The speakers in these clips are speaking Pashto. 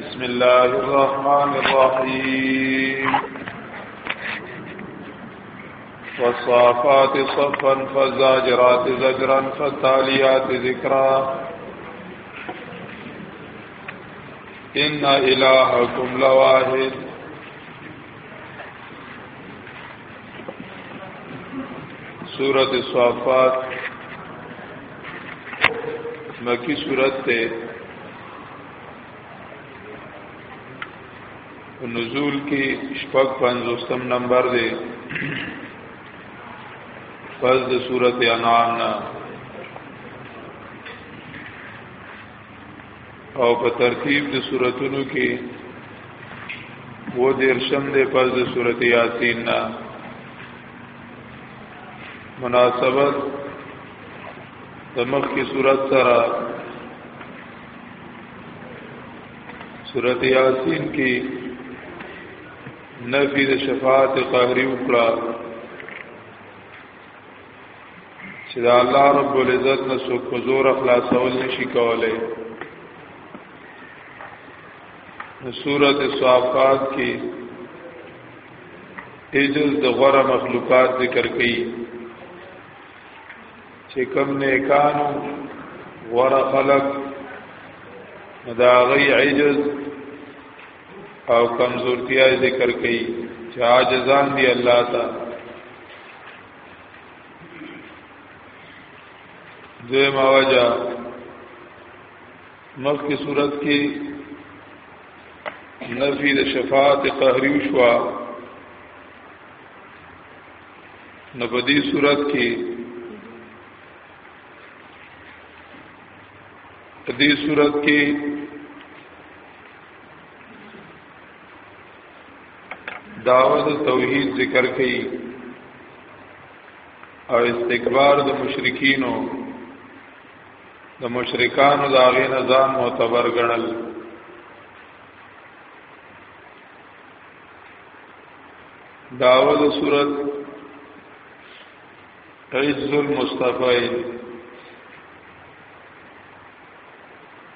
بسم الله الرحمن الرحيم والصافات صفا فالزاجرات زجرا فالتاليات ذكرا إن إلهكم لواحد سورت صافات مکی سورت تے نزول کی شپک پنزوستم نمبر دے پس د سورت انعام نه او په ترتیب د سوراتونو کې و دیرشم د پس د سورته یاسین نا مناسبت د مخ کی صورت سره سورته یاسین کې نفی د شفاعت قهری وکړه چې دا الله رب العزت نه څوک په زور خلاصول نشي کولای سورۃ الصافات کې اجل د غره مخلوقات ذکر کړي چې کم نیکانو غره خلق دا غي عجز او کمزورتیا ذکر کړي چې عاجزان دی الله تا دوی ماوجا مخکې صورت کې نفی د شفاعت قهری شوا نو په دې صورت کې په دې صورت کې دعوت توحید ذکر کړي او استکبار د مشرکینو د مشرکانو د هغه نظام معتبر ګڼل داول صورت عز المصطفی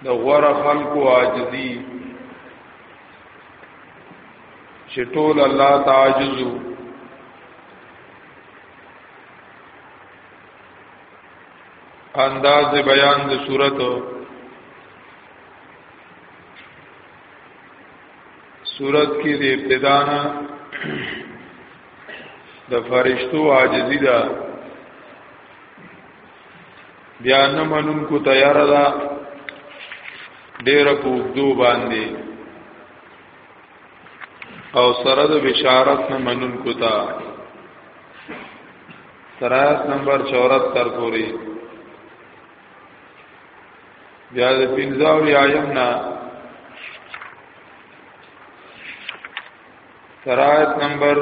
د غور خلقو عاجزی چې ټول الله تعجزو انداز بیان د صورت صورت کې د ابتدا نه د فرشتو عاجزی ده بیا نه منون کو تیار ده ډیر په وګدو باندې او سره د بشارت نه منون کو تا سرایت نمبر 74 پوری بیا د پنځاو یایم نه سرایت نمبر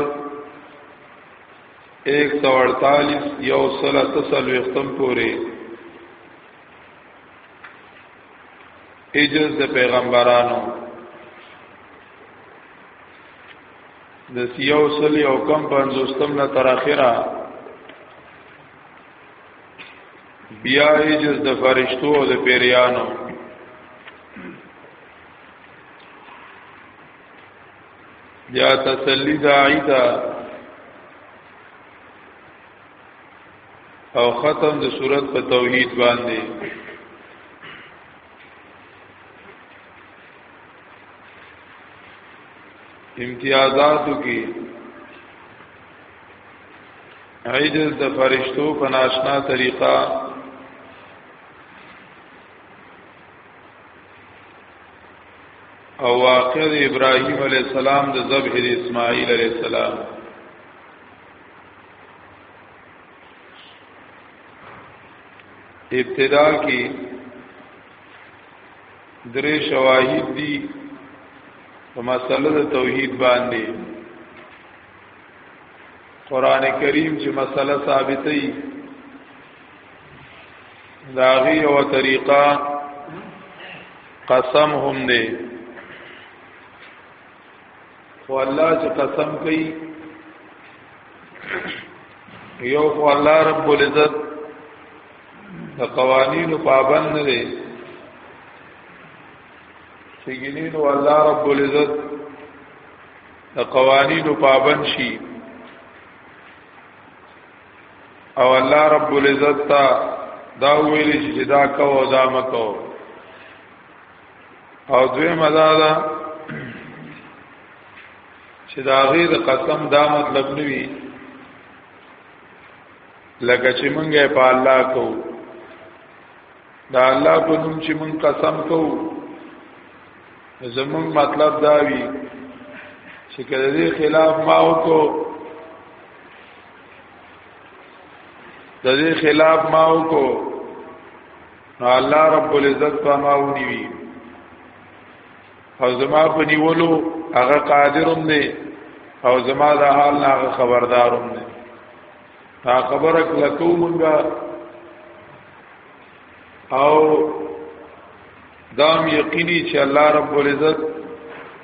148 یو سلا تسل وختم پوری ایجز د پیغمبرانو د سیو سلی او کم پنځوستم نه تر اخره بیا ایجز د فرشتو او د پیریانو یا تسلی داعی دا او ختم د صورت په توحید باندې امتیازاتو کې عجز د فرشتو په ناشنا طریقه او واقع د ابراهيم عليه السلام د ذبح د اسماعيل عليه السلام ابتدا کې درې شواهد دي په مسله د توحید باندې قران کریم چې مسله ثابتې داغي او طریقه قسم هم دی خو الله چې قسم کوي یو خو الله رب العزت د قوانینو پابند نه دی چې ګینینو الله رب العزت د قوانینو پابند شي او الله رب العزت تا دا ویل چې دا کو او دا مکو او دوی مدادا چې دا غي د قسم دا مطلب نوي لکه چې مونږه په الله کو دا الله په نوم چې مونږ قسم کو زمون مطلب دا وی چې کله دې خلاف ما وکړو د دې خلاف ما وکړو نو الله رب العزت په ما ونیوي او زما په نیولو هغه قادرم دی او زما د حال نه هغه خبردارم دی تا خبره کله کومګه او دام یقیني چې الله رب العزت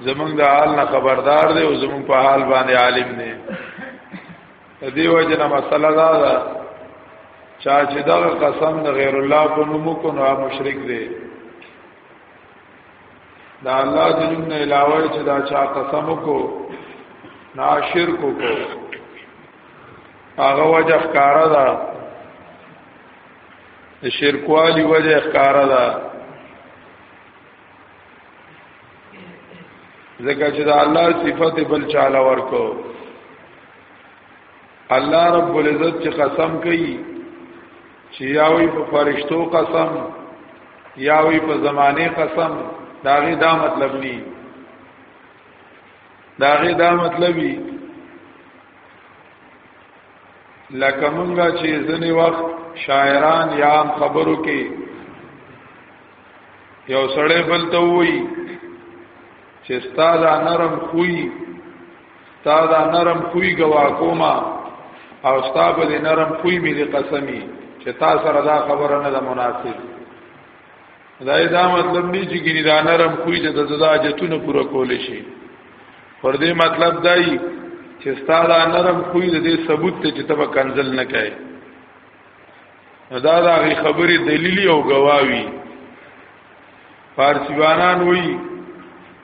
زمونږ د حال نه خبردار دی او زمونږ په حال باندې عالم دی دې وجه نه مسله دا ده چا چې دا قسم د غیر الله په نوم کو نو مشرک دی دا الله د نوم نه علاوه چې دا چا قسم کو نا شرک کو هغه وجه ښکارا ده د شرکوالی وجه ښکارا ده ځکه چې د الله صفت بل چاله ورکو الله رب العزت چې قسم کوي چې یاوي په فرشتو قسم یاوي په زمانه قسم داغه دا مطلب ني داغه دا مطلبي لکه مونږه چې ځنی وخت شاعران یا خبرو کې یو سړی بل ته وایي چې ستاده نرم خوې ستاده نرم خوې گوا کوما او ستابه نرم خوې مې قسمی چې تا سره دا خبره نه ده مناسب دا دا مطلب نه چې ګری دا نرم کوی د دزدا جتونه پوره کول شي پر دې مطلب دای چې ستاده نرم کوی د دې ثبوت ته چې تبه کنزل نه کوي دا دا غي خبرې دلیلی او گواوی فارسیوانان وی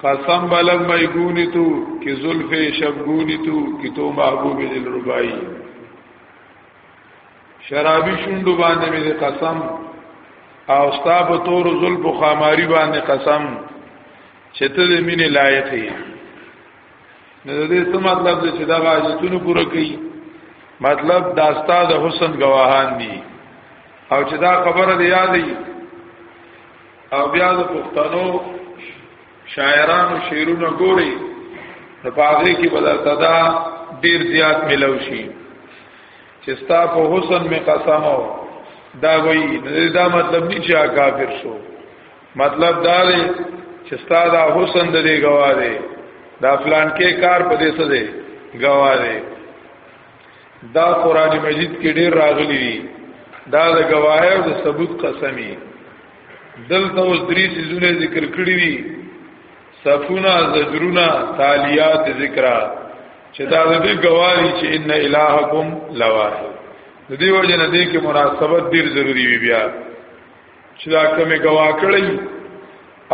قسم بلم میگونی تو کی ظلف شبگونی تو کی تو محبوب دل ربائی شرابي شوندو باندې مې قسم او ستا په تور زلف خاماری باندې قسم چې ته د مینې لایق یې نو د دې څه مطلب دی چې دا حاجتونه پوره کړي مطلب دا ستا د حسن گواهان دي او چې دا خبره دی یادې او بیا د پښتنو شاعرانو شعرونه ګوري په هغه کې بدل تدا ډیر زیات ملو شي چې ستا په حسن می قسم او دا وی دا مطلب نه چې کافر شو مطلب دا دی چې ستا دا حسن د دې گواه دی دا فلان کې کار په دې څه دی گواه دی دا قران مجید کې ډیر راغلی دی دا د گواهی او د ثبوت قسمی دلته اوس درې سيزونه ذکر کړی دي صفونا زجرونا تالیات ذکر چې دا د دې گواهی چې ان الہکم لواحد د دې وجه نه دې کې مناسبت ډیر ضروری وی بیا چې دا کومه گواه کړی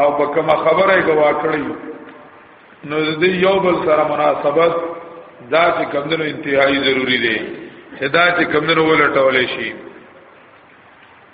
او په کومه خبره گواه کړی نو د دې یو بل سره مناسبت دا چې کمندونو انتهایی ضروری دی چې دا چې کمندونو ولټول شي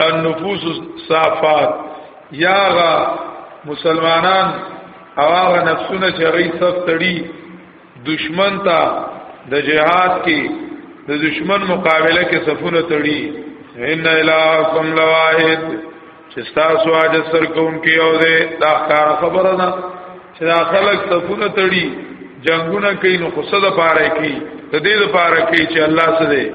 النفوس صافات یاغا مسلمانان او هغه نفسونه چې غي صف تړي دشمن ته د جهاد کې د دشمن مقابله کې صفونه تړي ان الهکم لواحد چې تاسو اج سر کوم کې او دې دا کار خبره ده چې دا خلک صفونه تړي جنگونه کوي نو خصه د پاره کوي د دې لپاره کوي چې الله سره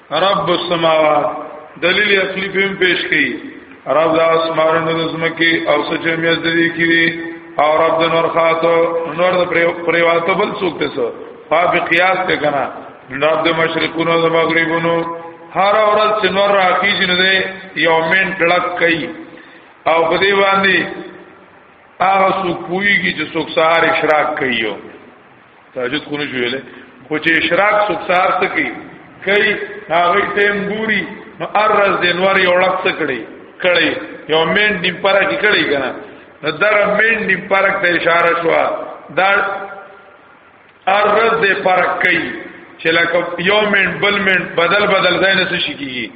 رب السماوات دلیل اصلي په پیش کړي رب د اسمانونو د زمکي او سچې میز دې کړي او رب د نور خاطو نور د پریواتو بل څوک ته سو په قیاس ته کنه رب د مشرقونو د مغربونو هر اورل چې نور راخیږي نه دی یومین کلک کوي او په دې باندې هغه څوک پويږي چې څوک سهار اشراق کوي تهجد خو نه جوړلې خو چې اشراق سکسار سکی کوي هغه ټیم ګوري نو ارز د انوار یو لک سکړي کړي یو مین نیم پارا کې کړي کنه نو در مین نیم پارا ته اشاره شو دا ارز د پارک کوي چې لکه یو مین بل مین بدل بدل ځای نه شي کیږي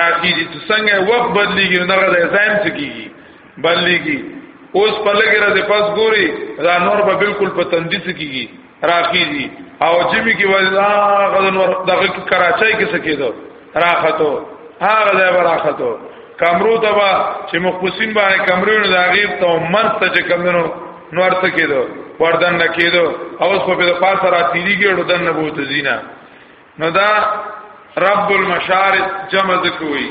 راځي چې څنګه وخت بدليږي نو دغه ځای څه کیږي بلېږي اوس په لګې راځي پس ګوري دا نور به بالکل په تندیس کېږي راخیږي او جمی کې ولا غدن ور دغه کې کراچۍ کې سکیدو راختو هغه ځای راختو کمرو ته با چې مخبسین باندې کمرو نه داغیب ته منځ ته چې کمنو نور ته کېدو وردن نه کېدو او اوس په پاسه را تیریږي او دن نه بوته زینا نو دا رب المشارق جمع ذکوي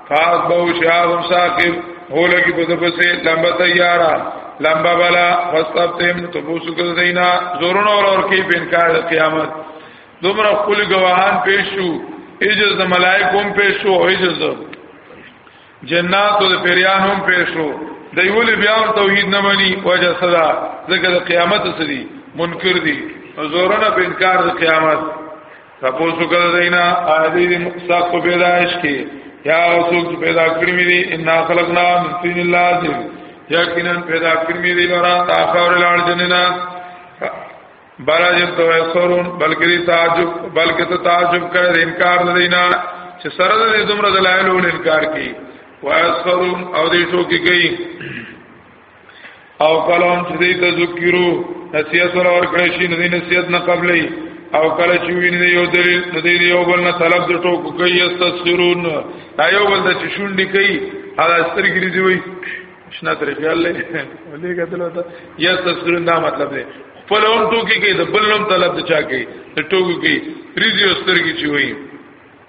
خاص به او شهاب ثاقب هو لګي په دپسې لمبه تیارا لمبا بلا فاستفتهم تبوسو کده دینا زورون اور اور کی په انکار د قیامت دومره خپل گواهان پیش شو اجز د ملائکوم پیش شو اجز جنات او د پیران هم پیش شو دیول بیا توحید نه مني وجه صدا ځکه د قیامت سری منکر دي زورونه په انکار د قیامت تاسو کله دینا اهدی دې سخت پیدائش کې یا اوسوک پیدا کړی مې دي ان خلقنا من طين لازم یقینا پیدا کړی مې دي لرا تاخور لار جننا بارا جب تو سرون بلکې دې تعجب بلکې ته تعجب کړې انکار نه دینا چې سره دې دومره دلایل ول انکار کی واسرون او دې شو کې گئی او کله هم چې دې تذکرو نصیحت سره ورکړی شي نه نصیحت نه قبلې او کله چې ویني یو دلیل نه دی یو بل نه طلب د ټوکو کوي استغفرون دا یو بل د چشونډي کوي هغه سترګې دی وي شنه تر خیال لې ولې کتل وتا یا استغفرون دا مطلب دی خپل هم ټوکی کوي د بل هم طلب د چا کوي د ټوکو کوي ریزي سترګې چوي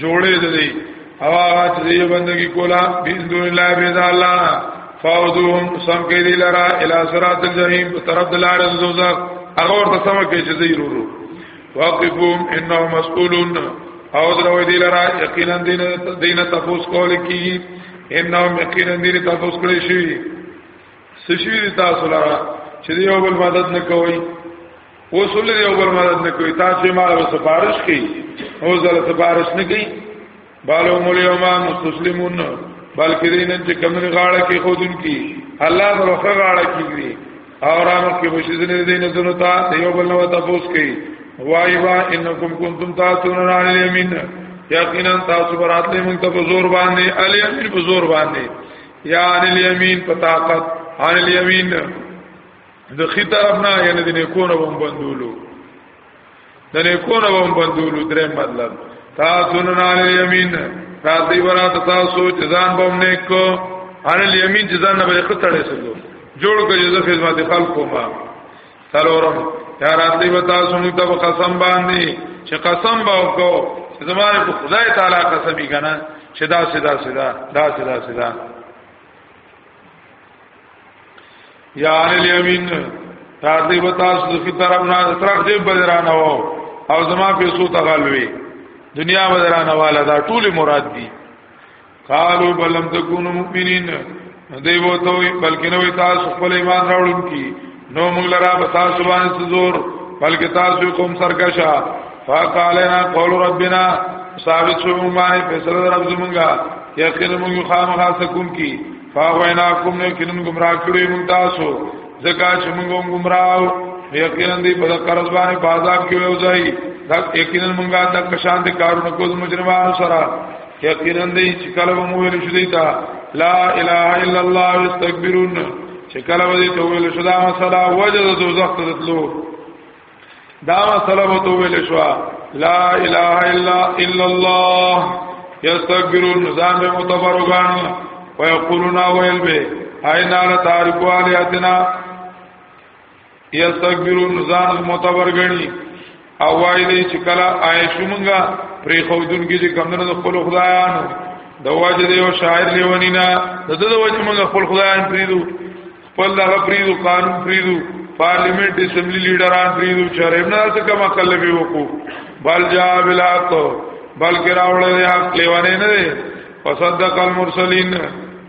جوړې دي او هغه چې بندگی کولا بسم الله بيد الله فاودهم سم کې دي لرا الى صراط الجحيم طرف دلار الزوزق هغه ورته سم کې چې زی ورو واقفهم انه مسئولون او درو دي لرا یقینا دین دین تاسو کول کی انه یقینا دین تاسو کړی شي سشوی تاسو لرا چې یو بل مدد نه کوي وصول یو بل مدد نه کوي تاسو مال او سفارش کوي او زله سفارش نه کوي بالو مول یوما مستسلمون بلکې دې نن چې کمن غاړه کې خودن کی الله پر وخه غاړه کیږي او رانو کې مشزنه دې نه زنو تا دیو بل نو تاسو کوي وای وا انکم کنتم تاسو نه علی الیمین یقینا تاسو براتلې مونږ ته په زور باندې علی امین په زور باندې یا علی الیمین په طاقت علی الیمین د خي طرف نه یعنی د نیکونو بم بندولو د نیکونو بم بندولو درې مطلب تاسو نه علی الیمین راځي برات تاسو چې ځان بم نیکو علی الیمین چې ځان نه به خطړې سلو جوړ کړي د خدمت خلکو ما سلورم یا راځي به تاسو موږ ته قسم باندې چې قسم به وکړو چې زماره په خدای تعالی قسم یې کنه چې دا سدا سدا دا سدا سدا یا عن الیمین راځي به تاسو د کی طرف نه طرف دې بدرانه وو او زما پیسو تغلوي دنیا بدرانه والا دا ټول مراد دي قالوا بلم تکونو مؤمنین دوی وو ته بلکې نو تاسو خپل ایمان راوړم کی نو موږ لرا بتا سبحان سزور بلکې تاسو کوم سرکشا فقالنا قول ربنا ثابت شو موږ باندې فیصله رب زمونږه یقین موږ خامخا سکون کی فاوینا کوم نه کینم گمراه کړی موږ تاسو زکا چې موږ گمراه یقینا دی په قرض باندې بازار کې وځي دا یقینا موږ دا کشان دي کارونه کوز مجرمانو سره یقینا دی چې کله مو ویل شو دی ته لا اله الا الله واستكبرون چې کله وی ته ویل شو دا مسله وجد دوزخ ته تلو دا مسله وو ته ویل شو لا اله الا الا الله یستكبرون ځان به متبرګان ويقولون ويل به اينا لتاركوا لاتنا یستكبرون ځان معتبر غني او وای دی چې کله عائشہ مونږه پرې خودون کې چې کمنو د خپل خدایانو د واجه دی او شاعر لیونی نه د دې وجه مونږ خپل خدایان پریدو خپل دغه پریدو قانون پریدو پارلیمنت اسمبلی لیډران پریدو چې رمنا څه کما کله به وکړو بل جا بلاک بلکې راوړل یا لیوانه نه فصدق المرسلین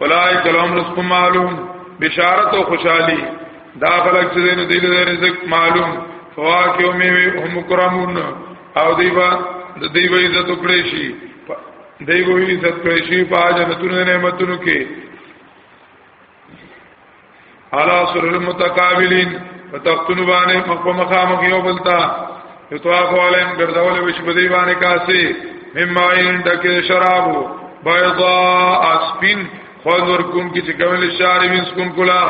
ولای کلام رزق معلوم بشارت او خوشحالي دا خلک چې دین دې دې رزق معلوم فواکه او میوه هم کرامون او دیوا د دیو عزت کړې شي دیو عزت کړې شي په جنتونو نعمتونو کې علا سر المتقابلین فتختن باندې مخ په مخامخ یو بلتا یطواف علیهم ګرځول وش په دی باندې کاسي مما عین دکې شرابو بيضا اسپین خوان ور کوم کې چې کومل شاري مینس کوم کلا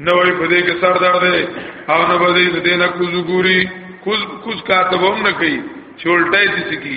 نوې په دې کې سر درد دی او نه بده دې نه کوزګوري کوز کوز کاتبوم نه کوي چولټای دي سکی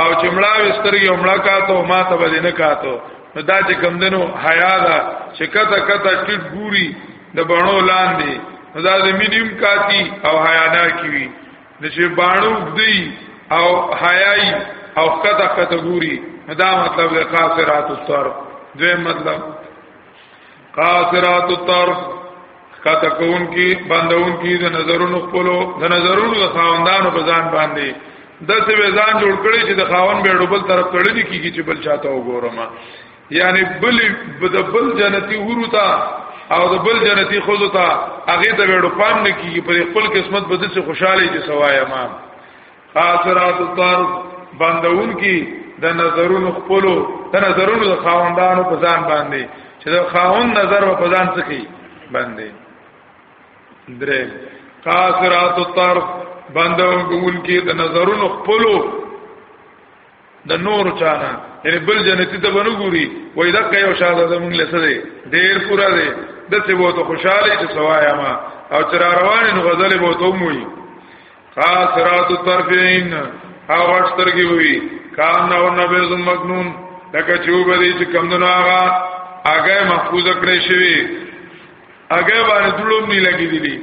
او چې مړاوي سترګې مړه کاتو ما ته به نه کاتو نو دا چې کم دنو حیا ده چې کته کته ټیټ ګوري د بڼو لاندې نو دا د مینیم کاتی او حیا نه کیوي نو چې بڼو دی او حیاي او کته کته ګوري دا مطلب د قاصرات الطرف دوی مطلب قاصرات الطرف کته کون کی بندون کی د نظرونو خپلو د نظرونو د خاوندانو په ځان باندې د څه ځان جوړ کړی چې د خاون به ډوبل طرف تړلی کیږي چې بل چاته وګورم یعنی بل د بل جنتی ورو ته او د بل جنتی خوځو ته هغه ته به ډوپام نه کیږي پر خپل قسمت به د څه خوشاله چې سوایا ما خاصرات الطرف بندون کی د نظرونو خپلو د نظرونو د خاوندانو په ځان باندې چې د خاوند نظر په ځان سکی باندې درې قاصرات الطرف بندون کی د نظرونو خپلو د نور چانه یعنی بل جنتی ته بنو ګوري وای دا کيو شاده زمونږ لسه دی ډیر پورا دی د څه وو ته خوشاله چې سوایا ما او تر روان نو غزل وو ته موي خاصرات طرفین او ورسترګي وي کان نو نبی زم مجنون لکه چې وبري چې کم نه هغه هغه محفوظ کړی شوی هغه باندې دړوم نه لګی دي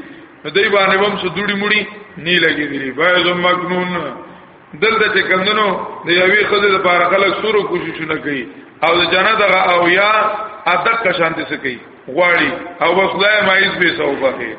نو دای باندې هم سو دوړي مړي نه لګی دي بای زم مجنون دلته چې کمندنو د یوې خزې د بار خلک سورو کوششونه کوي او د جنت هغه او یا ادب کا شانتی څه کوي غواړي او بس لای مایز به سو بخي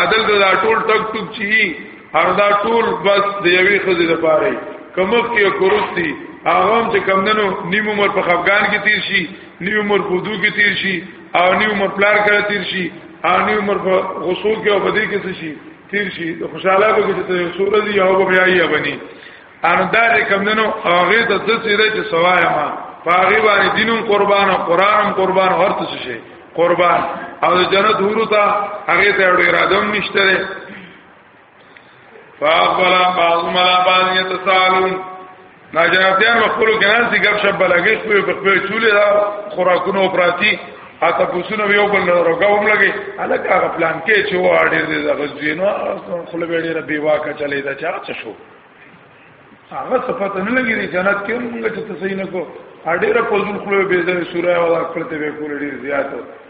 عدل دا ټول ټک ټک چی هر دا ټول بس د یوې خزې د بارې کمخ کې کورستی هغه چې کمندنو نیم عمر په افغان کې تیر شي نیم عمر په دوه کې تیر شي او نیم عمر پلار کې تیر شي او نیم عمر په غسو کې او بدې کې شي تیر شي د خوشاله به کې ته سور دي او به بیا یې بني ان دا دې کمندنو هغه ته د څه دې چې سوایا ما پاغي باندې دینم قربان او قرانم قربان هر څه شي قربان او د جنت هورو ته هغه ته ډېر اراده هم نشته فاقبل بعض ملا بعض يتسالون نا جنابتیان مخبرو کې ناس دي ګپ شپ بلګې خپل په خپل چولې دا خوراکونو پراتی اته پوسونه یو بل نه روګوم لګي الګ هغه پلان کې چې و اړې دې د غزوینو خپل به ډېر بي واکه چلے دا چا څه شو هغه صفات نه لګي دي جنت کې موږ چې تسینه کو اړې را پوزون خپل به دې سورای ولا خپل ته به کول ډېر زیات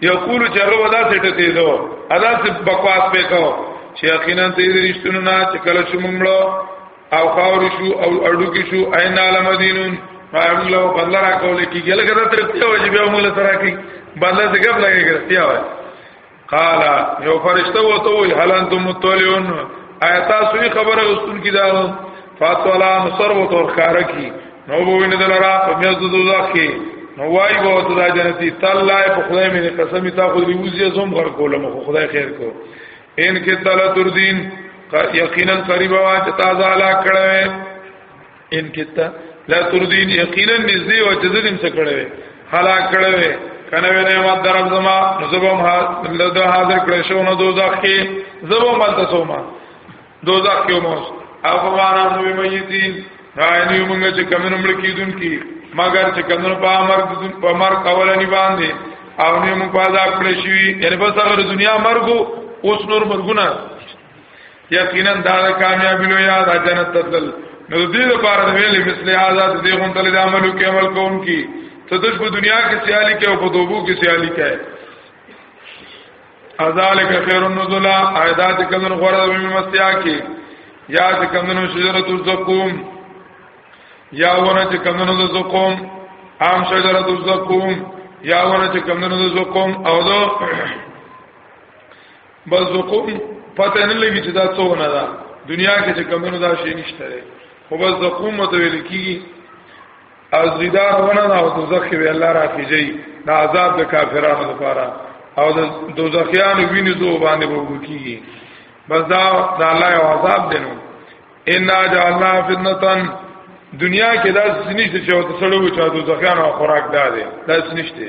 یو کولو چې هغه ودا سټه دی دو ادا سي بکواس په کو چې یقینا ته دې رښتونو نه چې کله شو ممړو او خاور شو او اډو کې شو عین عالم دینون فهم له بدل را کول کیږي لکه دا ترتیا وجه به موږ له سره کی بدل څه غب لګي ترتیا وای قال یو فرشتہ وته وی هل انتم متولون آیات سوی خبره غستون کی دا فاتولا نصر و تور خاره کی نو بو وینه دلرا په میز د دوزخ کې نو وای بو ته دا جنتی تعالی په خدای مې قسم تا خو دی وزي زوم غر کولم خو خدای خیر کو ان کې تعالی تر دین یقینا قریب وا چې تازه علا کړه ان کې تا لا تر دین یقینا نږدې او چې دې څه کړه حالا کړه کنه وینه ما درب زما زبم ها له حاضر کړه شو نو دوزخ کې زبم مل تاسو ما دوزخ کې موس او په معنا نو میتین راینه یو موږ چې کمنو مړ کیدون کی مگر چې کمنو په امر په امر کولنی باندې او نه موږ په عذاب کړی شي یعنی په سره دنیا مرګ اوس نور مرګونه یقینا دا کامیابی لو یاد جنت تدل نو دې لپاره ویلې مثل آزاد دې غون تل د عملو کې عمل کوم کی ته د دنیا کې سیالي کې او په دوبو کې سیالي کې ازالک خیر النزل ایدا چې کمن غره د مستیا کې یا چې کمن شجرۃ الزقوم یا ونه چې کمن د زقوم عام شجرۃ الزقوم یا ونه چې کمن د زقوم او دا بس زقوم پته نه لګی چې دا څونه ده دنیا کې چې کمن دا شی نشته خو بس زقوم متویل کیږي او زیدار ونه دا دوزخ وی الله راخیږي دا عذاب د کافرانو لپاره او د دوزخیان ویني زو باندې وګکیږي بس دا د الله یو عذاب دینو ان جعلنا فتنتن دنیا کې دا سنشته چې او تسلو چې دوزخیان او خوراک دادې دا سنشته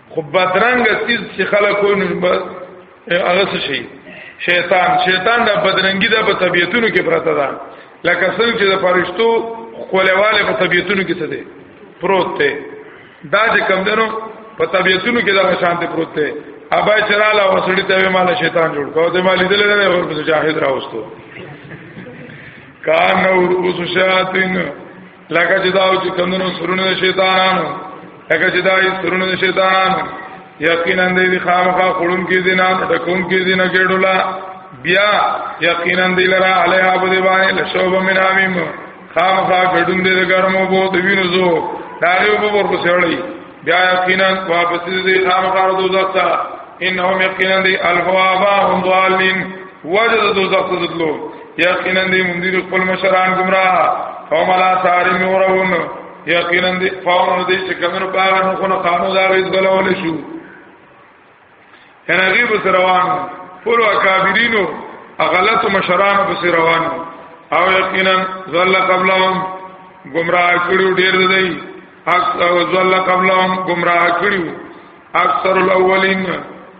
خو بدرنګ سیز چې خلک ویني بس هغه څه شي شیطان شیطان د بدرنګي د په طبيعتونو کې پراته ده لکه څنګه چې د فرشتو خولواله په طبيعتونو کې څه دي پروت دی دا چې کم دنو په طبيعتونو کې دا شان ته پروت دی ابا چراله وسړی ته مال شیطان جوړ کو ته مال دې نه ور په جاهد راوستو کان نور اوس شاتین لکه چې دا چې کمونو سرونه شیطانانو لکه چې دا یې سرونه شیطانانو یقینا دې خامخا خړون کې دینه ټکون کې دینه ګډولا بیا یقینا دې لرا علیها بده باندې لشوب من حمیم خامخا ګډون دې ګرمو بو د وینو زو داریو په ورکو سړی بیا یقینا واپس دې خامخا دوزخ ته انهم یقینا دې الفوا هم ضالین وجد دوزخ ته تلو یقینا دی مندیر خپل مشران گمراه قوم لا ساری نورون یقینا دی قوم دی چې کمنو پاغه نو خو قانون دا غیز غلول شو ان غیب سروان فلو اکابرینو غلط مشران پس روان او یقینا ذل قبلهم گمراه کړیو ډیر دی اکثر ذل قبلهم گمراه کړیو اکثر الاولین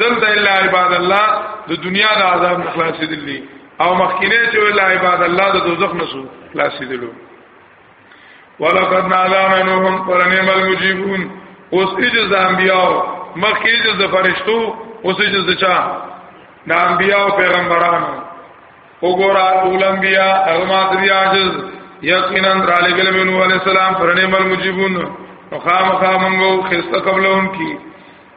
دلته الا عباد الله د دنیا د عذاب نه خلاصې دي او مخکینه چې الا عباد الله د دوزخ نه سو خلاصې دي ولقد نادانا نوحم قرنیم المجیبون اوس اجز د انبیاء مخکې اجز د فرشتو اوس اجز د چا د انبیاء او پیغمبرانو وګورا ټول انبیاء هغه ما د عجز یقینا را لګل منو علی السلام قرنیم المجیبون نو خامخا منغو خسته قبلهم کی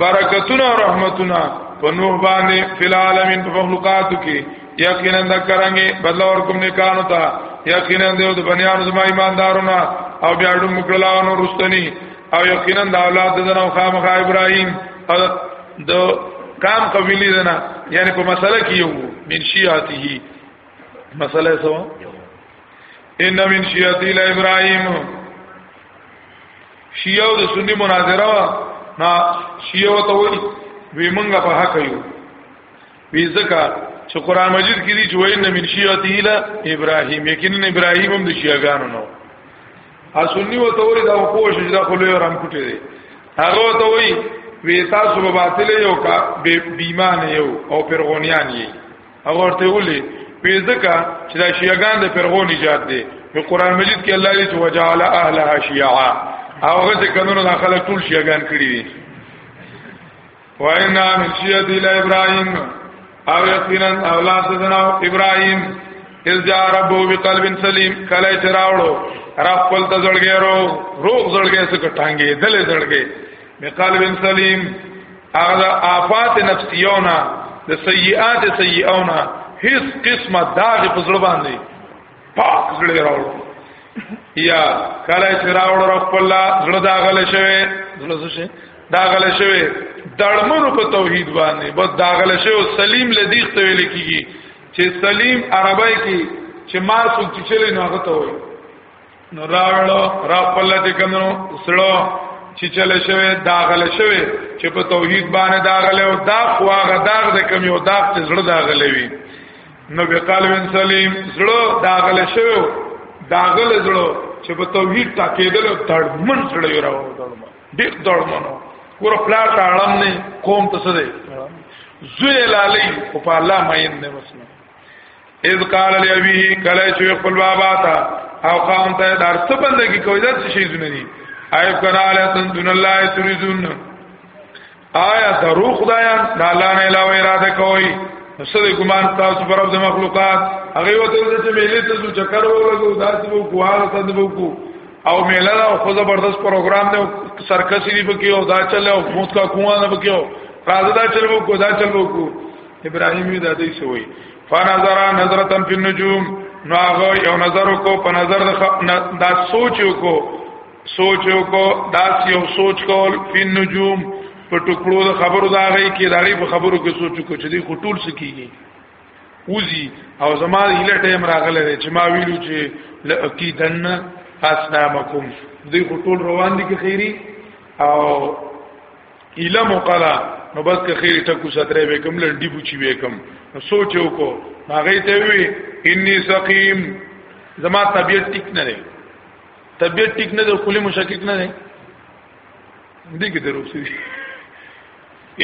برکتونه او رحمتونه په نوح باندې فل عالمین په مخلوقاتو کې یقینا دا کرانګي بدل اور کوم نه کانو ته یقینا دیو د بنیانو زما ایماندارونه او بیا ډم کړلاونو رستنی او یقینا د اولاد دنو خامخ ابراهیم د کام قبیلی دنا یعنی په مسله کې یو من شیاته مسله سو ان من شیاتی ل ابراهیم شیعه او د سنی مناظره وا نا شیعه ته وی وی مونږه په حق یو وی ځکه چې قران مجید کې دی چې وینه من شیعته اله ابراهیم یقینا ابراهیم هم د شیعاګانو نو ا سنی و ته وی دا په شجره دا خو له رام کوټه دی هغه ته وی وی تاسو په باطل یو کا بیمان یو او پرغونیان یې هغه ورته ولي پیزکا چې دا شیعاګان د فرغو نجات دي په قران مجید کې الله دې وجعل اهلها شیعا هغه چې کمنو د خلک ټول شیعاګان کړی دي واینا من شیعت الی ابراهیم او یقینا اولاد سنا ابراهیم اذ جاء ربو بقلب سلیم کله چې راوړو رب خپل ته زړګیرو روغ زړګې څخه ټانګې دلې زړګې بقلب سلیم هغه آفات نفسیونه د سیئات سیئونه هیڅ قسمه داغ په زړه باندې پاک زړه راوړ یا کله چې راوړ را خپل زړه داغل شوی زړه څه شي داغل شوی دړمنو په توحید باندې بس داغل شوی سلیم لدیخ ته ویل کیږي چې سلیم عربی کې چې ما څوک چې چلې نو هغه ته وایي نو راړو را خپل دې کمنو سړو چې چل شوی داغل شوی چې په توحید باندې داغل او دا خواغه داغ د کمی او داغ چې زړه داغل وی نو به قلب سلیم زړه داغل شوی داغل زړه چې په توحید تاکیدل او تړمن سره یو راو دړمن ډیر دړمنو ګور پلار ته اړم نه قوم ته سره زوی لالی او په الله مې نه وسنه اذ قال لابي کله چې خپل بابا ته او قوم ته دار څه بندګي کوي دا څه شي زونه دي ایب کنا علی تنتون الله تريزون آیا درو خدایان د الله نه علاوه اراده کوي نو سره ګمان تاسو پر د مخلوقات هغه وته چې ملي ته څو چکر ولګو داسې وو کوه تاسو وو کو او میله دا خو زبردست پروګرام دی سرکسي دی پکې او دا چل او موت کا کوه نه پکې راځه دا چل وو کو دا چل وو کو ابراهيم وی دادی سوی فنظر نظرتا فی النجوم نو هغه یو نظر کو په نظر دا سوچ کو سوچ کو دا یو سوچ کول فی النجوم په ټکړو د خبرو دا غي کې داړي په خبرو کې سوچ کو چې دی خټول سکیږي وزي او زما هله ټیم راغله چې ما ویلو چې لقیدن اسلامکم دی خټول روان دي کې خیری او اله مقلا نو بس که خیر ټکو سترې به کوم لړډي بوچی به کوم نو سوچ وکړو هغه ته وی انی سقیم زما طبیعت ټیک نه دی طبیعت ټیک نه دی خلی مشکک نه دی دې کې درو سي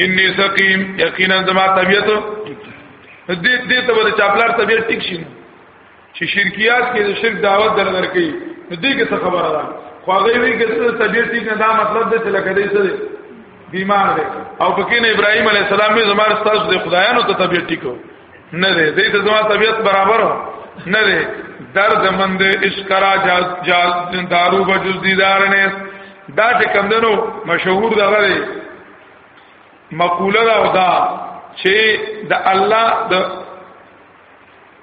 انی سقیم یقینا زما طبیعت ټیک دې دې ته ور چاپلار طبیعت ټیک شي چې شرکیات کې د شرک دعوت در درکې نو دې کې څه خبره ده خو هغه وی کې څه طبيعت ټیک نه دا مطلب دی چې لکه دې څه بیمار دی او پکې نه ابراهيم عليه السلام به زمار ستاسو د خدایانو ته طبيعت ټیکو نه دی دې ته زما طبيعت برابر نه دی درد مند اشکرا جاز جاز دارو بجز دیدار نه دا چې کمندنو مشهور دا غره مقوله دا چې د الله د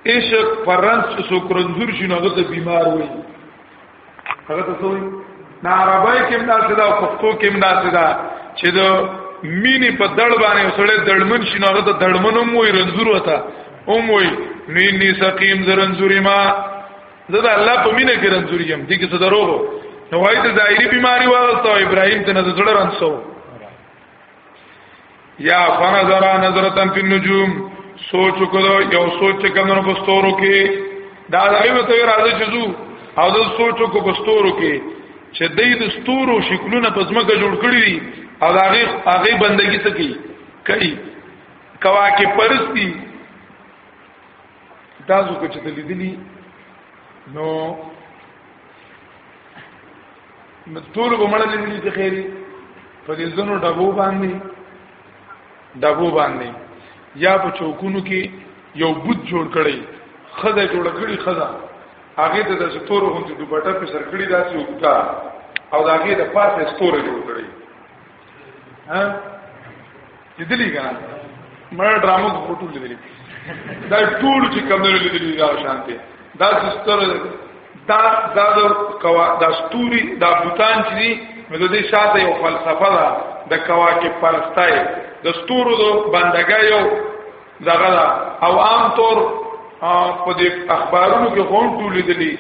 عشق پرنس چې سو کرنزور شي نو هغه بیمار وي هغه ته سوې نه عربی کې هم داسې دا او پښتو کې هم داسې دا چې د مینې په دړ باندې وسړې دړمن شي نو هغه ته دړمن هم وي رنزور وتا هم وي مینې سقیم زرنزوري ما زه د الله په مینه کې رنزوري يم دي کې څه دروغ نو وایي ته ظاهري بيماري واغسته ابراهيم ته نه زړه رنسو یا فنظر نظرتن فی النجوم سوچ وکړو یو سوچ کمنو په ستورو کې دا دایو ته راځي چې زو او د سوچو کو په ستورو کې چې د دې ستورو شکلونه په ځمکه جوړ کړی دي او هغه هغه بندگی څه کوي کوي کواکب پرستی تاسو کو چې لیدلی نو ټول ګمړه لیدلی چې خیر په دې زونو ډبو باندې ډبو باندې یا په چوکونو کې یو بوت جوړ کړي خزه جوړ کړي خزه هغه ته د ستورو غونډې دوپټه په سر کړی داسې وکړه او دا هغه د پاسه ستوري جوړ کړی ها دې دې لګا مړ ډرامو فوټو لیدلې دا ټول چې کوم نه لیدلې دا شانته دا ستر دا دا د کوا دا ستوري دا بوتان چې دي نو د دې شاته یو فلسفه ده د کواکب پرستای د ستورو د بندګۍ یو دغه او عام طور په دې اخبارونو کې هم ټول دي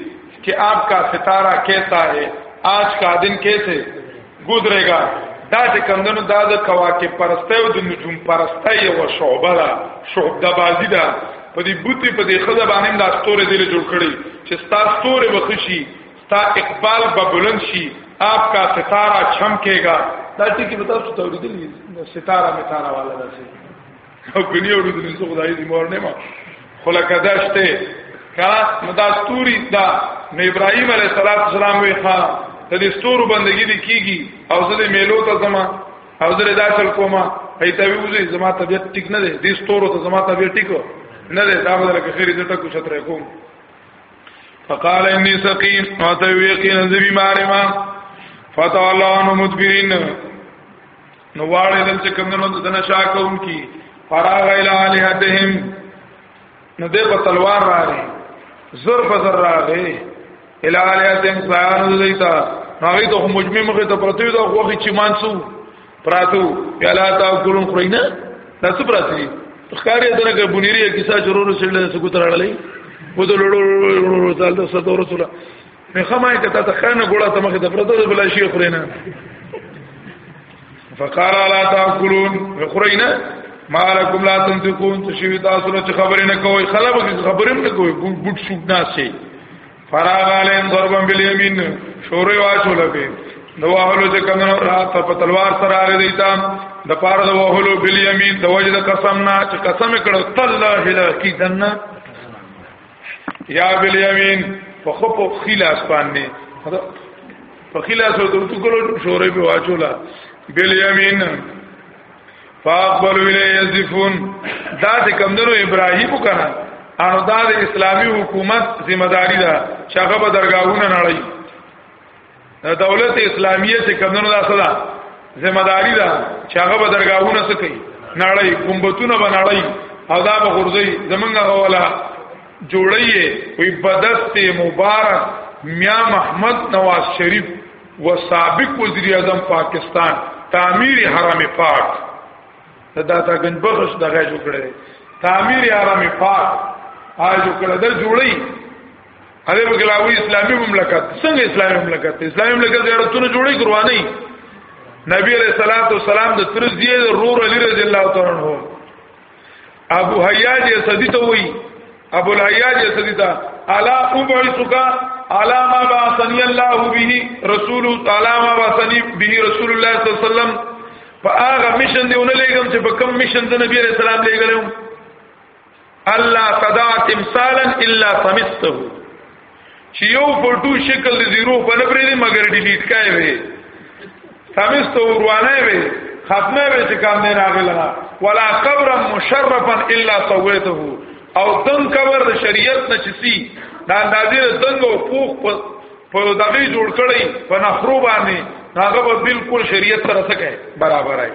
چې آپ کا ستاره کیسا ہے آج کا دن کیسے گزرے گا دا چې کمندونو دا د کواکب پرسته او د نجوم پرسته یو شعبه ده شعب د بازی ده په دې بوتي په دې خزه باندې د استوره دې جوړ کړي چې ستا استوره وخشي ستا اقبال به بلند شي آپ کا ستاره چمکېږي دا چې کې مطلب ستوري دې ستاره متاره والا ده او کني او دې څه خدای دې مور نه ما خلکه داشته کړه نو دا ستوري دا نو ابراهيم عليه السلام وی ښا ته دې ستورو بندګي دي کیږي او زه دې میلو ته زما او زه دې داخل کومه ایته وی وځي زما طبيعت ټیک نه دی دې ستورو ته زما طبيعت ټیک نه دی دا بدل کې خیر دې ته کو شتره کوم فقال اني سقيم او ته وی کې نزي بیمار ما فتح الله نو مدبرين نو واړې دل چې کوم نو د نشا کوم کی فراغ الی الہتهم نو دې په تلوار راغی زر په زر راغی الی الہتهم سایان دیتا هغه ته مجمع مخه ته پرتوی دا خوخه چې مانسو پراتو یلا تا ګورم خرینا تاسو پراتی خاري درګه بنيري کیسه ضرور سره سکوتراړلې په دلړو تعالی سره رسول مې خمای کته ته خانه ګوړه ته مخه ته پرته د بل شي خورینه فقال لا تاكلون خورینه مالکم لا تنتقون تشوی تاسو نه خبرې نه کوي خلک خبرې نه کوي ګډ شو نه شي فراغ علیم ضربا بالیمین شورې واچو لګي نو اهلو چې کوم رات په تلوار سره راغی دیتا د پاره د وهلو بالیمین د وجد قسم نه چې قسم کړو تل لا هلاکی دنه یا بل یمین په خو په خلاص باندې په خلاص او تو کولو شورې په واچولا بل یمین فاقبل ویلی یزفون دا چې کمدنو ابراهیم وکړه انو دا د اسلامی حکومت ذمہ داری ده چې هغه به درگاہونه نړۍ د دولت اسلامیه چې کمنو دا صدا ذمہ داری ده چې هغه به درگاهونه څه کوي نړۍ ګمبتونه به نړۍ او دا به غورځي زمونږه ولا جوړي وي بدست مبارک میا محمد نواز شریف و سابق وزیر اعظم پاکستان تعمیر حرم پاک دا داتا گنج بخش دغه جوړه تعمیر حرم پاک آج جوړه ده جوړي هغه وګلاوی اسلامي مملکت څنګه اسلامي مملکت اسلامي مملکت زیارتونه جوړي قرباني نبی علیہ الصلوۃ والسلام د ترزی رور علی رضی الله تعالی عنہ ابو حیاج سدی ته وی ابو الحیاج سدی ته الا ابعثک الا ما بعثنی الله به رسول تعالی ما بعثنی به رسول الله صلی الله علیه وسلم په هغه مشن دیونه لګم چې په کم مشن د نبی علیہ السلام لګلم الله تدا تمثالا الا سمسته چې یو فوټو شکل د زیرو په لبرې دی مګر ډیلیټ کای وي سمسته وروانه وي ختمه وي چې کام نه راغلا ولا قبر مشرفا الا سويته او دن قبر د شریعت نه چسی دا اندازې دنګ او پوخ په دغه جوړ کړی په نخرو باندې هغه بالکل شریعت سره سکه برابر دی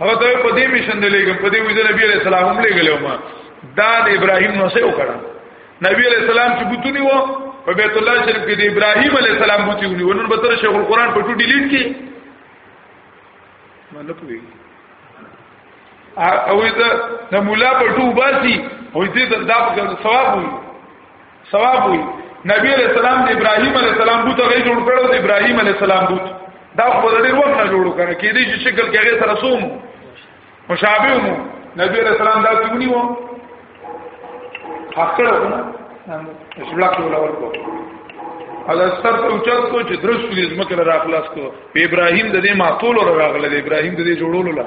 هغه ته په دې مشن دی لګم په دې وځل نبی عليه السلام هم لګلو ما دا د ابراهيم نو سه وکړه نبی عليه السلام چې بوتونی و په بیت الله شریف کې د ابراهيم عليه السلام بوتونی ونن به تر شیخ القرآن په ټو ډیلیټ کې منه پوي او دا مولا په ټو باسي او دې دا ثواب وي ثواب وي نبی علیہ السلام د ابراهیم علیہ السلام بوت غي جوړ کړو د ابراهیم علیہ السلام بوت دا په ډېر وخت نه جوړو کړه کې دې چې شکل کې غي سره سوم مشابه مو نبی علیہ السلام دا کیونی وو حق کړو نه اسبلا کې ولا ورکو ادا سر ته اوچت کو چې درس دې زمکه را خلاص کو په ابراهیم د دې ماتول راغله د ابراهیم د دې جوړولو لا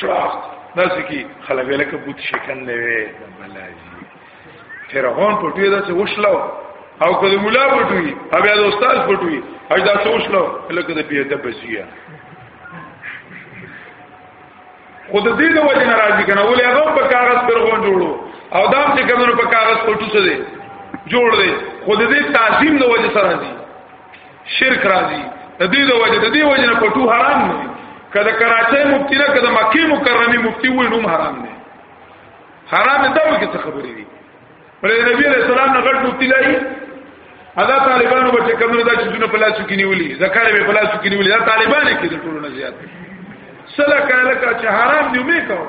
شراخ داسې کې خلک لکه بوت شکن نه وي بلاجي فرعون په دې داسې وښلو او کله مولا پټوي او بیا د استاد پټوي او دا سوچلو لکه د پیته بسیا خود دې د وجه ناراضي کنه ولې هغه په کاغذ فرعون جوړو او دا چې کومو په کاغذ پټو څه دي جوړ دي خود دې تعظیم د وجه سره دي شرک راځي د دې د وجه د دې وجه نه پټو حرام نه کله کراچۍ مفتی نه کله مکه مکرمه مفتی وې نوم حرام نه حرام دا به څه خبرې دي پر نبی رسول الله نه غټ مفتی لای ادا طالبانو به کومه دا چې دونه پلاسو کې نیولې زکار به پلاسو کې نیولې دا طالبانو کې د ټولو نه زیات سلا کاله کا چې حرام دی مې کاوه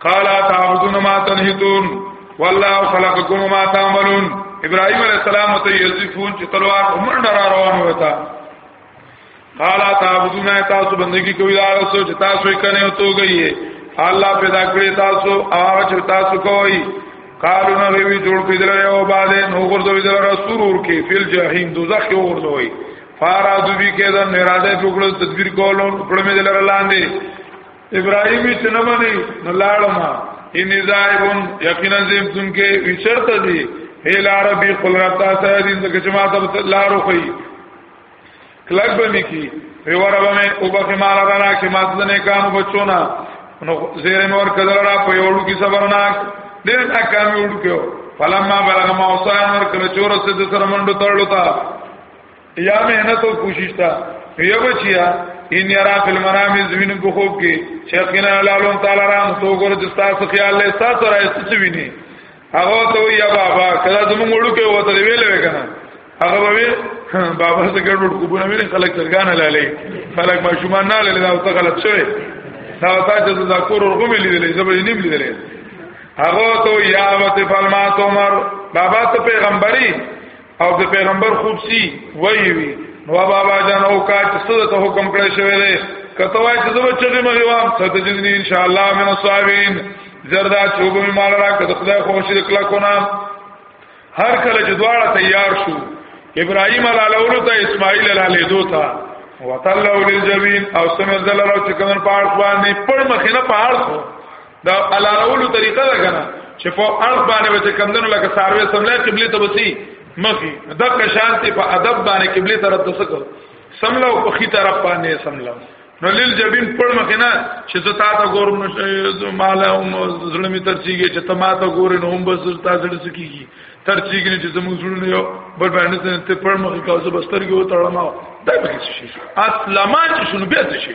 قال تعبدون ما تنهتون والله خلقكم ما تعملون ابراهيم عليه السلام ته يزفون چې تلوار عمر ډرا روان وتا قال تعبدون تاسو بندگی کوي دا رسو چې تاسو یې کنه تو گئی الله پیدا کړی تاسو هغه چې تاسو کوي قالو نه وی جوړ کړل یو باندې نو ورته ویل رسول ورکی فل جهنم دوزخ یو ورته وی فارادو بی کېدن اراده وکړو تدبیر کولو کړم دلر لاندې ابراهيمي چې نه مني نو لاړم ان زائبون یقینا زم تم کې وشرط دي هي لار بي خپل رب تاسو دې د کچما ته لارو کوي کلک به مکی وی وربه مې او به مال رانا کې ما ځنه کانو بچونا نو زیر مور کدل را په یوړو کې صبرناک ډېر ناکام یوړو کې فلما بلغ ما وصان ور کله چور سد سره منډو تړلو تا یا مهنت او کوشش تا یو بچیا ان یرا فی المنام زمین په خوب کې شیخنا لالم تعالی رحم تو ګور چې تاسو خیال له تاسو راځي څه ویني هغه ته یا بابا کله زموږ وړو کې وته ویل وکنه هغه وی بابا څه ګډوډ کوبونه مې خلک ترګان لالي خلک ماشومان نه لالي دا ته غلط شوی دا تا چې دا کور ورغوم لیدلې زبرې نیم لیدلې هغه ته یا وته فلما تومر بابا ته پیغمبري او د پیغمبر خوب سی وی وی نو بابا جان او کا چې څه ته حکم کړی شوی دی کته وای چې زما چغې مې وام ته ته جن ان شاء الله من الصابین زردا چوب می مال را کته خدای خو شي کلا کو نام هر کله چې دواړه تیار شو ابراهیم علی اولو ته اسماعیل علی دو ته وتلو للجبین او سمع ذل را چې کمن پاړ باندې پړ مخینه پاړ دا حلالولو طریقه ده کنه چې په اړه باندې وته کمندونو لکه ساروي سملای قبله ته وسی مخي دغه شانتي په ادب باندې قبله طرف ته سکو سملو په خي طرف باندې سملو نو لیل جبین پړ مخه نه چې زه تا ته ګورم مال هم زړه می ترچیږي چې ته ما ته ګورې نو هم بس تا زړه سکیږي ترچیږي چې زموږ زړه یو بل باندې ته پړ مخه کاوه بسترګي و تړم دا به شي اصلا ما چې شنو به شي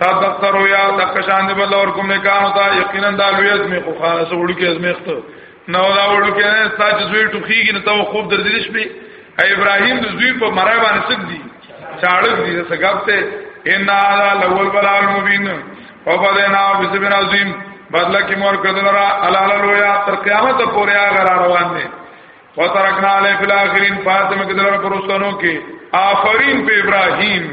صادق تر یا د کشان دی بل اور کوم نکانو تا یقینا د لوی از می خو خانه سوړ کې از میخته نو دا وړ کې تا چې زوی ټوخیږي نو ته خوب در دې شپې ابراهیم د زوی په مرای باندې سګ دی چاړک دی سګبته ان هذا لول بلا المبین وفدنا بسبن عظیم بدل کی مور کدلرا علاله لویا تر قیامت پورې هغه روان دي وترکنا علی فی الاخرین فاطمه کې دلاره پرستانو کې آفرین په ابراهیم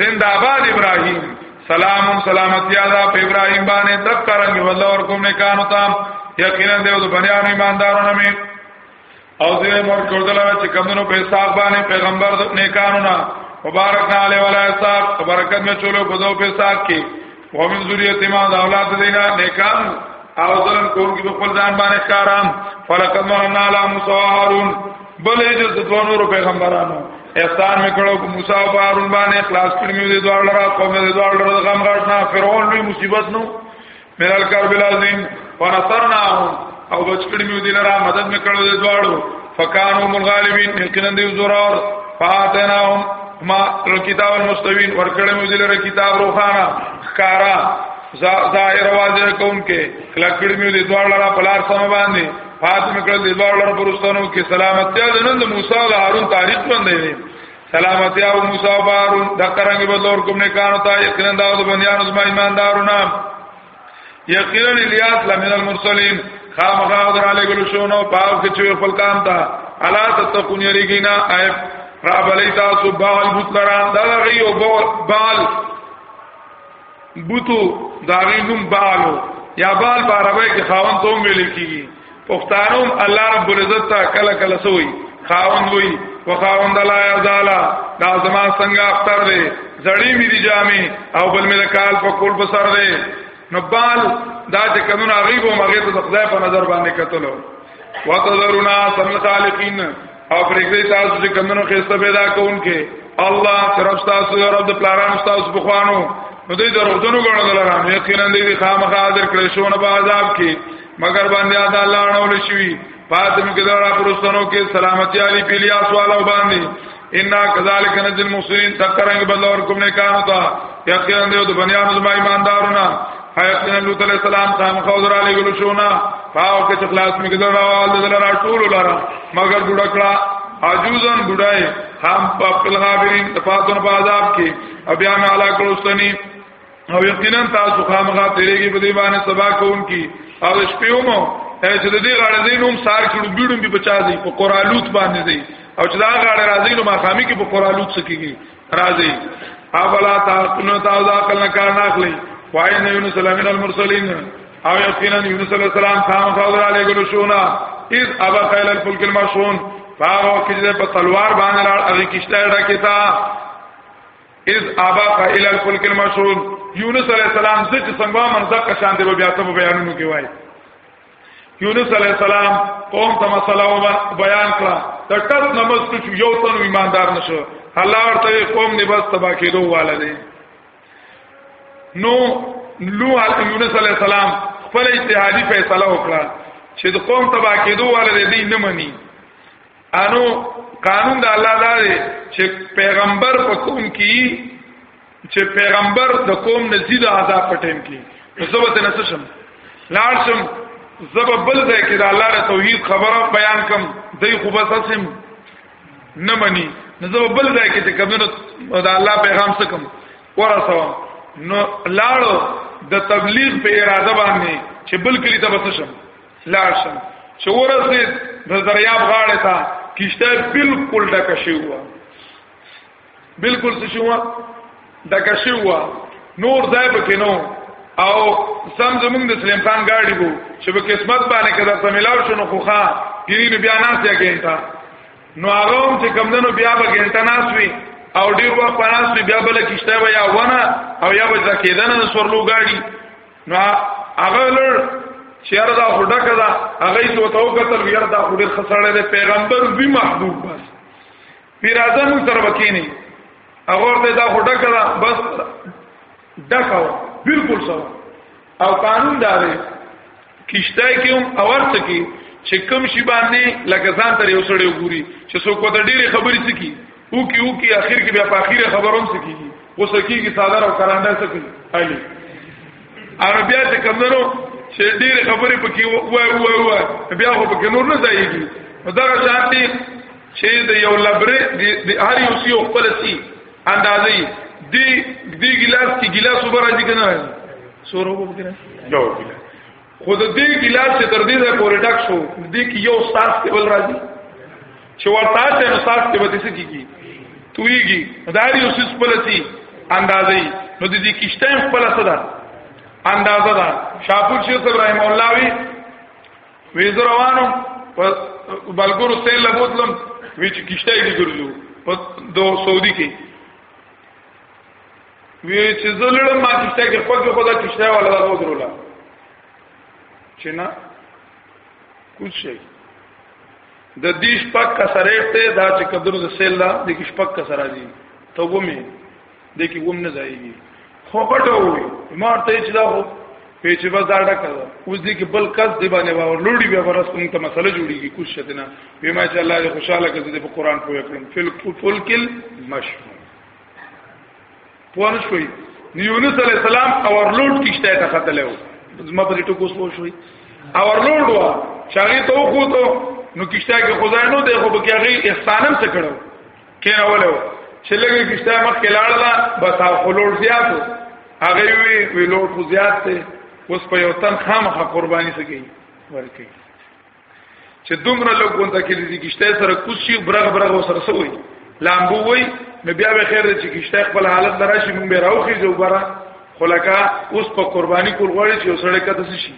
زنده آباد ابراهیم سلام سلامتی ادا په ابراهیم باندې تک کرنګ والله ور کوم نه کانو تام یقینا دیو د بنیان ایماندارانو می او دې مر کوردل چې کمنو په حساب باندې پیغمبر د نیکانو نه مبارک نه علی ولا حساب برکت می چولو په دو په حساب کې ومن ذریه ما دا اولاد دینا نیکان او ظلم کون کی خپل ځان باندې کارام فلقد من علی موسی هارون بلې د دوه نور پیغمبرانو احسان میکړو کو موسی او هارون باندې اخلاص کړی مې د دوه لرا قوم د دوه لرا غم غاټنا فرعون لوی مصیبت نو ملال کر بلازم ونصرناهم او بچ کړی مې دل را مدد مې کړو د دواړو فکانو ملغالبین یقینا دی زورار فاتناهم ما کتاب المستوین ورکړم دل را کتاب روخانا خکارا ظاهر واضح کوم کې کلکړی مې د دواړو را پلار سم باندې فاطمه کړه د دواړو را پرستانو کې سلامتی د نن د موسی او هارون تاریخ باندې دی سلامتی او موسی او هارون د قرانګي بدلور کوم نه کانو ته یقینا دا د بنیانو زما ایماندارو نام یقینا الیاس لمن المرسلین خامخا در علی ګل شو نو پاو کې چې خپل کام تا الا تتقون یریګینا ای را بلی تاسو بال بوت لرا دا غي او بال بوتو دا غي نوم بالو یا بال په عربی کې خاون ته ویل کیږي پښتانوم الله رب العزت تا کله کله سوی خاوند وی وخاوند لا یزالا دا زما څنګه اختر دی زړی می دی جامې او بل می کال په کول په سر دی نو بال دا چې قانون غیب او مغه ته خدای په نظر باندې کتلو وتذرونا سمل خالقین او پرېږدي تاسو چې کمنو خسته پیدا کوونکې الله طرف تاسو او رب د پلارانو تاسو بخوانو نو دوی دروغجنو غړو دلارانو یقینا دوی خامخا حاضر کړی شو نه په عذاب کې مگر باندې ادا الله اړول شي فاطم کې دا پرستانو کې سلامتی علی پیلیا سوال او باندې ان کذالک نجل مسلمین تکرنګ بدلور کوم نه کار ہوتا یقینا دیو د بنیان زما ایماندارونه حیاتنا لوط علیہ السلام خام خوذر علی ګل شونا پاو کې خلاص می ګذر راوال دل را ټول لرا مگر ګډ کړه عجوزن ګډای هم په خپل غابرین تفاتن په عذاب کې بیا مې علا کلوستنی او یقینا تاسو خامغا تیرېږي په دې باندې سبا کوم کی او شپې ومو چې د دې غاړې دې نوم سار کړو بیډم به بچا دی په قرالوت باندې دی او چې دا غاړې راځي نو ما خامي کې په قرالوت سکیږي راځي اولا تاسو نو تاسو عقل نه کار نه اخلي وای نه یونس الامین المرسلین او یقینا یونس علیہ السلام خام خاور علی گلو شونا اذ ابا خیل الفلک المشون فاغو کجده په تلوار باندې لار هغه کشته ډکه تا اذ اباق الى الفلك المشحون یونس علی السلام ځکه څنګه منځه کشان دی بیا ته بیانونو کې وای یونس علی السلام قوم ته مسله بیان کړه د ټس نماز کې یو تن ایماندار نشو الله ورته قوم نه بس تبا کېدو والا دی نو لو یونس علی السلام خپل اجتهادي فیصله وکړه چې د قوم تبا کېدو والا دی نه مني انو قانون د الله دا دی چې پیغمبر په کوم کې چې پیغمبر د کوم نزيد عذاب پټم کې زبته نسشم لارشم زب بل ځای کې د الله د توحید خبره بیان کم دای خو بس اسم نه مني زب بل ځای کې چې کمنو د الله پیغام سکم ورسوم نو لاړو د تبلیغ په اراده باندې چې بل کلی ته بسشم لاړ شم چې ورسېد د دریاب غاړه ته کشته بالکل ډکه شوی و بالکل څه شو ډکه شوی و نور ځای پکې نو او سم زمونږ د سلیم خان گاډي وو چې په قسمت باندې کده ته ملاو شنو خو ښا ګرینو بیا ناس یا ګینټا نو هغه هم چې کمندونو بیا به ګینټا ناس وي او ډیر وخت پناس بیا بل کیشته و یا ونه او یا به ځکیدنه سورلو گاډي نو هغه لړ چیر دا هډه کړه هغه یې تو تو کتل ویر دا هډه خسړې ده پیغمبر وی محبوب بس پیر اعظم سره وکینی هغه ته دا هډه کړه بس ډکاو بالکل سو او قانون دار کیشته کیوم اور څکی چې کم شی باندې لکه ځان تر یو سړی وګوري چې څوک ته ډېری خبرې سکی او کی او کی اخر کې بیا په اخیره خبروم سکیږي او سکیږي صادر او کرانده سکی الی عربیا ته کمنو چې ډېر خبرې پکې وای وای وای بیا خو پکې نور نه ځایږي دا شانتي چې د یو لبره د هر یو سی خپل سی اندازې دی دی ګلاس کې ګلاس وبراځي کنه سورو وګره نو ګلاس خو د دې ګلاس چې تر دې ځای پورې ډک شو دې کې یو ساس ته ول راځي چې ورته ته نو ساس ته ودی سکیږي تویږي دا یو څه خپلتي اندازې نو د دې کشته خپل څه ده اندازه ده شاپور شیخ ابراهیم الله وی ویز روانو بلګورو سیل لبوتلم وی چې کشته یې ګرځو په دو سعودي کې وی چې زلړم ما کیشته کې خپل خدا کیشته ولا دا ودرولا چې نه کوڅ شي د دې شپک کسرې ته دا چې قدر د سیل دا د کې شپک کسرا دي ته ومه د کې وم نه ځایږي خو پټو وي ما ته چې دا هو په چې بس دا ډکه اوس دې کې بل کس دی باندې باور لوړي بیا ورس کوم ته مسله جوړیږي کوڅ شته نه به ما چې الله دې خوشاله کړي د قرآن په وکړم فل فل کل مشهور پوه شوي یونس علی السلام اورلوډ کیشته ته خطلې و زما په دې ټکو سو شوي اورلوډ وا چاغي ته خو ته نو کیشته کې خدای نو دی خو بګی هغه احسانم څه کړو کینه ولو چې لګي کیشته مخ کې لاړلا بس هغه لوډ زیاتو هغه وی وی لوډ خو زیات دی اوس په یو تن خامخه قرباني سګي ورکي چې دومره لږ غونډه کې دي کیشته سره کوشي برغ برغ وسره سوي لامبو وي نو بیا به خیر چې کیشته خپل حالت دراشي مونږ به راوخی جو برا خلکا اوس په قرباني کول غواړي چې وسړې کده شي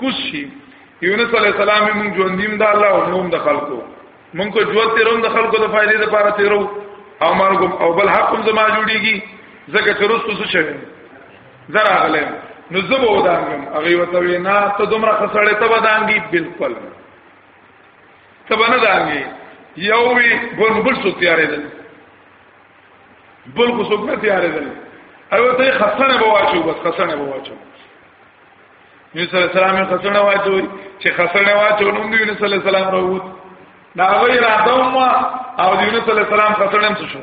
کوشي یونس علی السلام مونږ ژوندیم د الله او نوم د خلکو مونږ کو ژوند تیروم د خلکو د فائدې لپاره تیرو او مرګ او بل حق هم زما جوړیږي زکه چې رسو څه شوی زرا غلم نو زبو ودانګم هغه وته وینا ته دومره خسړې ته ودانګي بالکل ته باندې دانګي یو وی بل بل سو تیارې دل بل کو سو نه تیارې دل او ته خسنه بواچو بس خسنه بواچو نبی صلی الله علیه وسلم خسنه واچو چې خسنه واچو نو نبی صلی الله علیه وسلم راووت دا غوی راتوم او نبی صلی الله علیه وسلم خسنه څه شو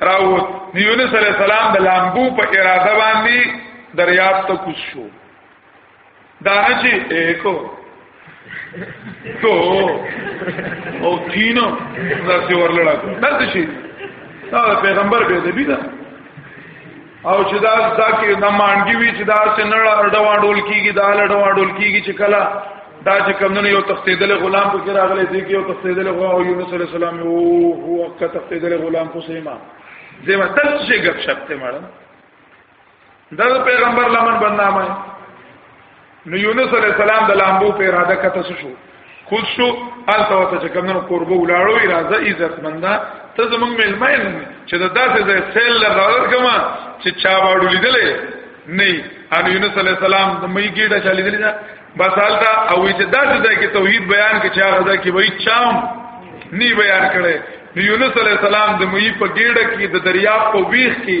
راووت نبی صلی الله علیه وسلم د لامبو په اراده باندې دریاب ته کوز شو دا نه چې کو تو او کینو دا سی ورلړا دلته شي دا پیغمبر به دی دا او چې دا ځکه د مانګي وی چې دا چې نړ اډوا ډول کیږي دا لډوا ډول کیږي چې کلا دا چې کمونه یو تختیدل غلام په کې راغلی دی کې یو تختیدل غو او یونس علی السلام او هو که تختیدل غلام کو سیما زما تل شي غب شپته مړم دا پیغمبر لمن بدنامه نو یونس علی السلام د لامبو په اراده کته شو خود شو الته وته چې کومنو قربو ولاړو اراده عزت مندا ته زمونږ ملما نه چې دا داسې ځای سیل لغور کما چې چا واړو لیدلې نه ان یونس علی السلام د مې ګډه چالي دي بس حالتا او چې داسې ځای کې توحید بیان کې چا غزا کې وای چام نی بیان کړي یونس علی السلام د مې په ګډه کې د دریاب په ویخ کې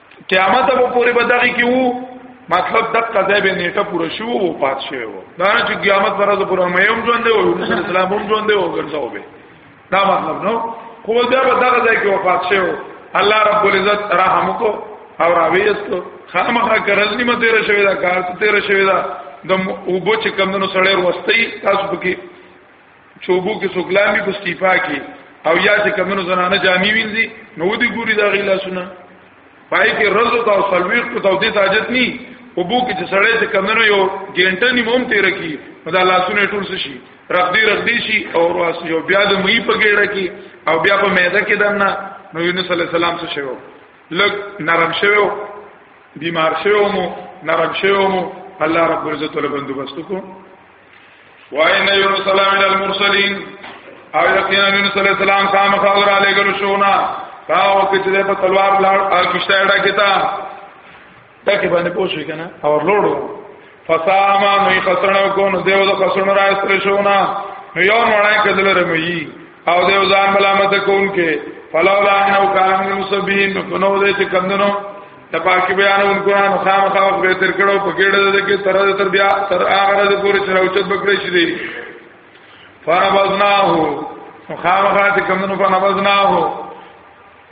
قیامت به پوری بدغی کې وو مطلب د قضا به نیټه پوره شو او پات شوی وو دا نه چې قیامت پر ورځ پوره مې هم ژوند دی او رسول اسلام هم ژوند دی او ګرځاو به دا مطلب نو خو دا به دغه ځای کې وفات شو الله رب العزت رحم کو او راويستو خامخا کرز نیمه تیر شوی دا کار ته تیر شوی دا د وبو چې کمندونو سړی وروستي تاسو پکې چوبو کې سوګلامي په استیفا کې او یا چې کمنو زنانه جامي وینځي نو دې ګوري دا غي لاسونه پای کې رز او سلويق ته دې تاجت ني او بو کې چې سړی چې کمنو یو ګینټه نیموم تیر کی دا لاسونه ټول شي رغدي رغدي شي او واس یو بیا د مې په ګډه کې او بیا په میده کې دنه نو یونس صلی الله علیه وسلم څه شوو لګ نرم شوو بیمار شوو مو نرم شوو مو الله رب عزت له بندوبست کو وان یونس السلام علی المرسلین او یقینا یونس علیہ السلام خام خاور علی گل شونا تا وخت چې په تلوار لاړ کیشته اډه کیتا ټکی باندې پوښی کنه او لوړو فساما نو خسرنو کو نو دیو د خسرنو راستل شونا نو یو مړای کدل رمئی او دیو ځان ملامت کون کې فلولا انه کان من المسبحین نو دې چې کندنو د پاکي بیان اون قران خام خام به تر کړو په ګډه د کې تر تر بیا تر هغه د پورې چې راوچت بکړې شې دي فنبذناه خام خام چې کندنو فنبذناه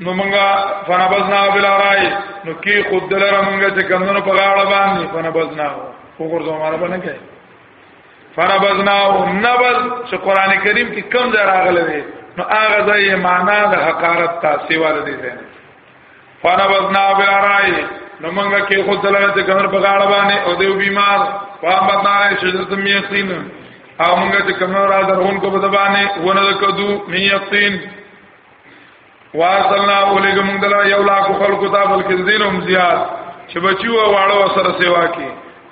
نو منګه فنبذنا بلا رای نو کې خود دلر منګه چې کندنو په غاړه باندې فنبذناه وګورځو ماره باندې فربزناه نبذ چې قران کریم کې کم ځای راغلی دی نو هغه ځای معنا د حقارت ته سیوا ده دي ځای فربزناه بالرای نو موږ کې خود دلته د ګهر په غاړه باندې او دیو بیمار فامتنا شجرت میقین او موږ چې کوم را درون کو په دبانې ونه کدو میقین وارسلنا اولیګه مونږ دلا یو لاک خلکو ته بلکې دینهم زیات چې بچو واړو سره سیوا کې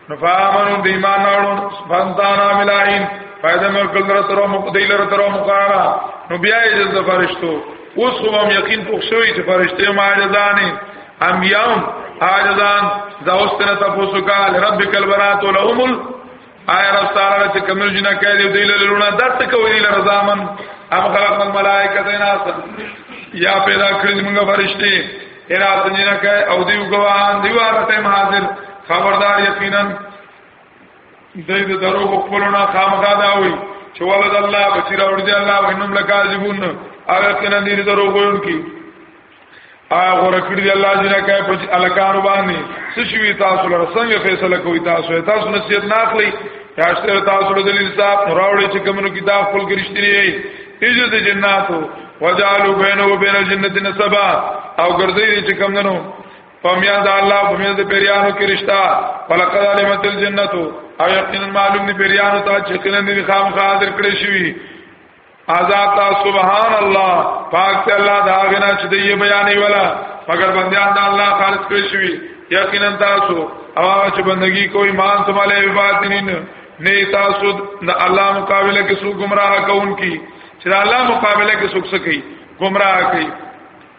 نو فامنو د ایمان اورو فانتانا ملاین فائدہ مې کول در تر مو دی لر تر مو کارا نو بیا یې د فرشتو اوس هم یقین پوښ شوی چې فرشته ماجدانې انبیاء حاجدان زاوستنه تاسو کال ربک البرات لهم آیا رب تعالی چې کمر جنا کوي دی دوی له لونه دات کوي له رضامن ام خلق الملائکه تناس یا پیدا کړی موږ فرشتي انا سنجنا کوي او دی وګوان دی وارته حاضر خبردار یقینا دوی د درو په خپلونه خامخا دا وي چې ولد الله بچی راوړي الله وینم لکاذبون او یقینا دې درو وګون کی هغه رکړي دی الله جنا کوي په الکانو باندې څه شي تاسو لپاره څنګه فیصله کوي تاسو تاسو نصیحت نه اخلي تاسو تاسو د انصاف راوړي چې کومو کتاب خپل ګرشتري ایجو د جناتو وجالو بینو و بین جنت نسبا او ګرځي چې کومو فمیا د الله فمیا د پیرانو کې رشتہ فلقد علمت الجنت او یقینا معلوم دی پیرانو ته چې کله دې خام خاطر کړی شي آزاد سبحان الله پاک ته الله دا غنا چې دی بیانې ولا مگر بندیان دا الله خالص کړی شوی یقینا تاسو او چې بندگی کوئی مان سماله عبادتین نه تاسو د الله مقابله کې سو گمراه کوونکی چې الله مقابله کې سوک سکی گمراه کوي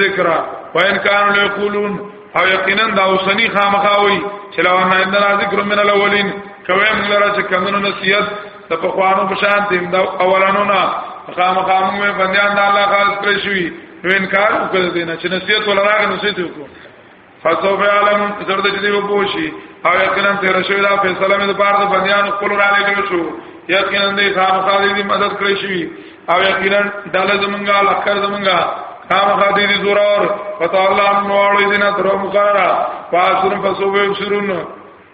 ذکر وان کانوا یقولون او یقینا دا اوسنی خامخاوی چې لو ان عندنا ذکر من الاولین کوي موږ لره چې کمنو نصیحت د پخوانو په شان دیم دا اولانو نه خامخا موږ بندیان د الله خالص کړی شوی نو انکار وکړ دینه چې نصیحت ولراغ نصیحت وکړو فسوف عالم زرد چې دی وبوشي او یقینا تیر شوی دا فیصله مې د پاره د بندیان خپل را لګل شو یقینا دې خامخا دې مدد کړی شي او یقینا داله زمونږه لخر زمونږه خامخا دې دې زور اور پتہ الله نو اړې دې نه درو مقرره پاسره فسوف شروع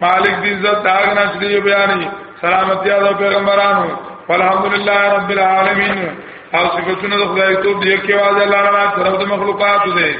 مالک دی عزت داغ نه چې دی بیانې سلامتی او پیغمبرانو الحمدلله رب العالمین او صفاتونه د خدای توب دی کې واځه الله نه طرف د مخلوقات دی